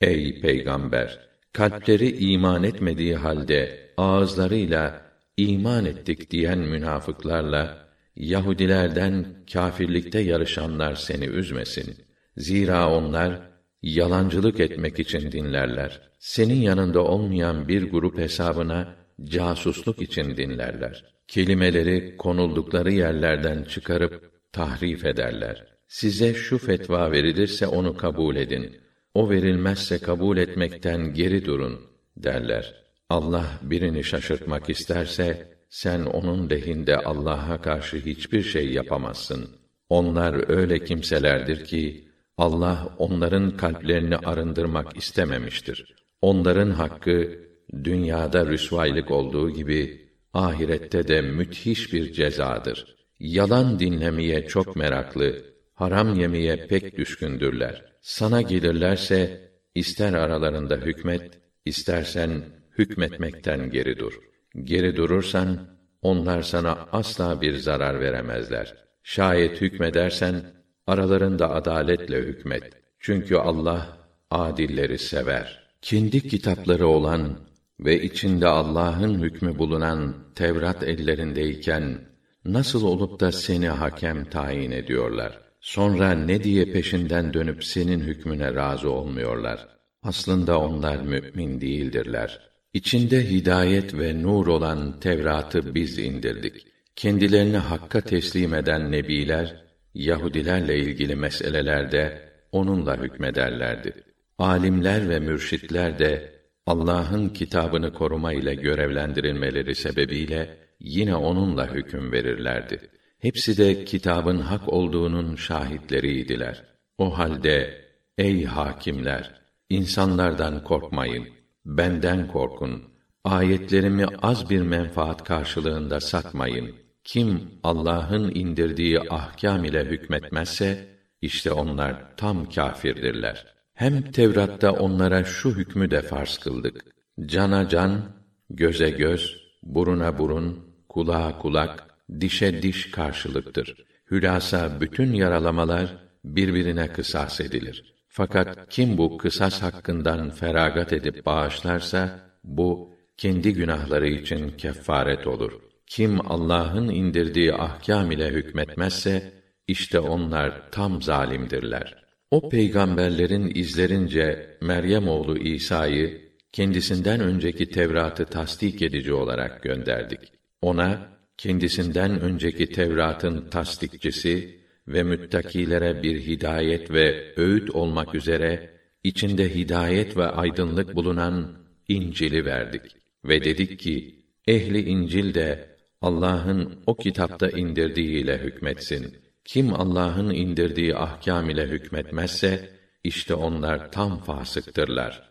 Ey peygamber, kalpleri iman etmediği halde ağızlarıyla iman ettik diyen münafıklarla Yahudilerden kâfirlikte yarışanlar seni üzmesin. Zira onlar yalancılık etmek için dinlerler. Senin yanında olmayan bir grup hesabına casusluk için dinlerler. Kelimeleri konuldukları yerlerden çıkarıp tahrif ederler. Size şu fetva verilirse onu kabul edin. O verilmezse kabul etmekten geri durun derler. Allah birini şaşırtmak isterse sen onun lehinde Allah'a karşı hiçbir şey yapamazsın. Onlar öyle kimselerdir ki Allah onların kalplerini arındırmak istememiştir. Onların hakkı dünyada rüsvaylık olduğu gibi ahirette de müthiş bir cezadır. Yalan dinlemeye çok meraklı, haram yemeye pek düşkündürler. Sana gelirlerse ister aralarında hükmet, istersen hükmetmekten geri dur. Geri durursan onlar sana asla bir zarar veremezler. Şayet hükmedersen aralarında adaletle hükmet. Çünkü Allah adilleri sever. Kendi kitapları olan ve içinde Allah'ın hükmü bulunan Tevrat ellerindeyken nasıl olup da seni hakem tayin ediyorlar? Sonra ne diye peşinden dönüp senin hükmüne razı olmuyorlar? Aslında onlar mümin değildirler. İçinde hidayet ve nur olan Tevrat'ı biz indirdik. Kendilerini hakka teslim eden nebiler Yahudilerle ilgili meselelerde onunla hükmederlerdi. Alimler ve mürşitler de Allah'ın kitabını koruma ile görevlendirilmeleri sebebiyle yine onunla hüküm verirlerdi. Hepsi de kitabın hak olduğunun şahitleriydiler. O halde ey hakimler insanlardan korkmayın. Benden korkun. Ayetlerimi az bir menfaat karşılığında satmayın. Kim Allah'ın indirdiği ahkam ile hükmetmezse işte onlar tam kâfirdirler. Hem Tevrat'ta onlara şu hükmü de farz kıldık. Cana can, göze göz, buruna burun, kulağa kulak, dişe diş karşılıktır. Hülasa bütün yaralamalar birbirine kısas edilir. Fakat kim bu kısas hakkından feragat edip bağışlarsa bu kendi günahları için kefaret olur. Kim Allah'ın indirdiği ahkam ile hükmetmezse işte onlar tam zalimdirler. O peygamberlerin izlerince Meryem oğlu İsa'yı kendisinden önceki Tevrat'ı tasdik edici olarak gönderdik. Ona kendisinden önceki Tevrat'ın tasdikçisi ve müttakilere bir hidayet ve öğüt olmak üzere içinde hidayet ve aydınlık bulunan İncil'i verdik ve dedik ki ehli İncil de Allah'ın o kitapta indirdiğiyle hükmetsin. Kim Allah'ın indirdiği ahkam ile hükmetmezse işte onlar tam fasıktırlar.